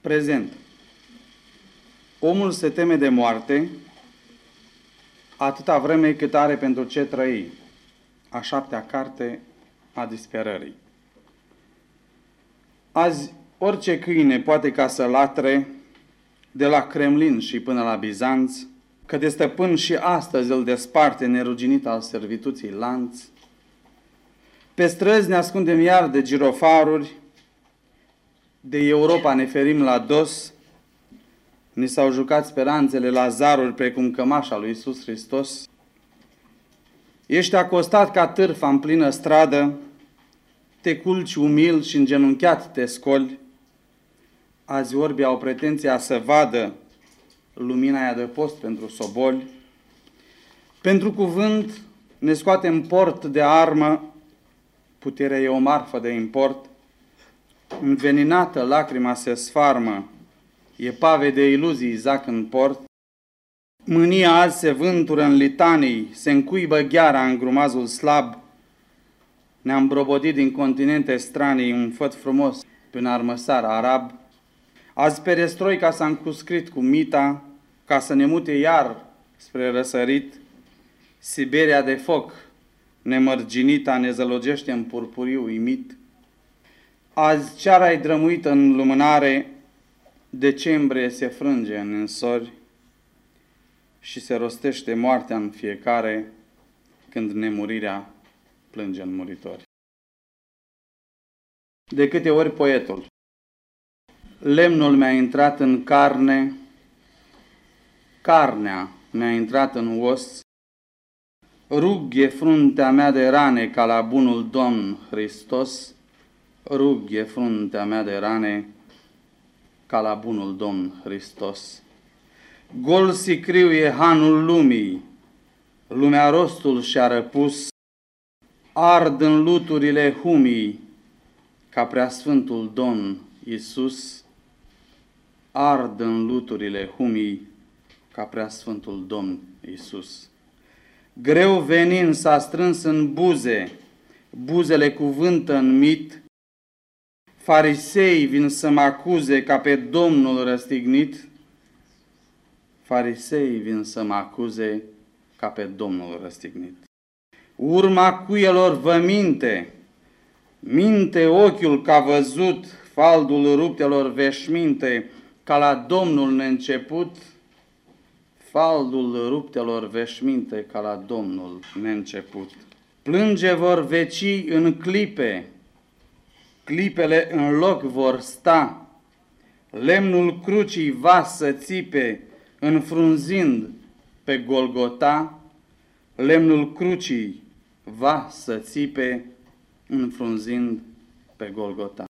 Prezent. Omul se teme de moarte atâta vreme cât are pentru ce trăi. A șaptea carte a disperării. Azi, orice câine poate ca să latre, de la Kremlin și până la Bizanț, că de stăpân și astăzi îl desparte neruginit al servituții lanț. Pe străzi ne ascundem iar de girofaruri, de Europa ne ferim la dos, Ni s-au jucat speranțele la zaruri precum cămașa lui Isus Hristos. Ești acostat ca târfa în plină stradă, te culci umil și îngenunchiat te scoli. Azi orbii au pretenția să vadă lumina aia de post pentru soboli. Pentru cuvânt ne scoatem port de armă, puterea e o marfă de import. Înveninată lacrima se sfarmă, e pave de iluzii zac în port. Mânia azi se vântură în litanii, se încuibă gheara în grumazul slab. Ne-am brobodit din continente stranii un făt frumos pe un armăsar arab. Azi perestroica s-a încuscrit cu mita, ca să ne mute iar spre răsărit. Siberia de foc, nemărginita, ne zălogește în purpuriu imit. Azi ceara e drămuită în lumânare, Decembrie se frânge în însori și se rostește moartea în fiecare când nemurirea plânge în muritori. De câte ori poetul, lemnul mi-a intrat în carne, carnea mi-a intrat în os, rughe fruntea mea de rane ca la bunul Domn Hristos, rughe fruntea mea de rane ca la bunul Domn Hristos. Gol sicriu e hanul lumii, lumea rostul și-a răpus, ard în luturile humii, ca preasfântul Domn Iisus, ard în luturile humii, ca preasfântul Domn Iisus. Greu venin s-a strâns în buze, buzele cuvântă în mit, farisei vin să mă acuze ca pe Domnul răstignit, farisei vin să mă acuze ca pe Domnul răstignit. Urma cuielor vă minte, minte ochiul ca văzut, faldul ruptelor veșminte, ca la Domnul neînceput, faldul ruptelor veșminte ca la Domnul neînceput. Plânge vor vecii în clipe, clipele în loc vor sta, lemnul crucii va să țipe, înfrunzind pe Golgota, lemnul crucii va să țipe, înfrunzind pe Golgota.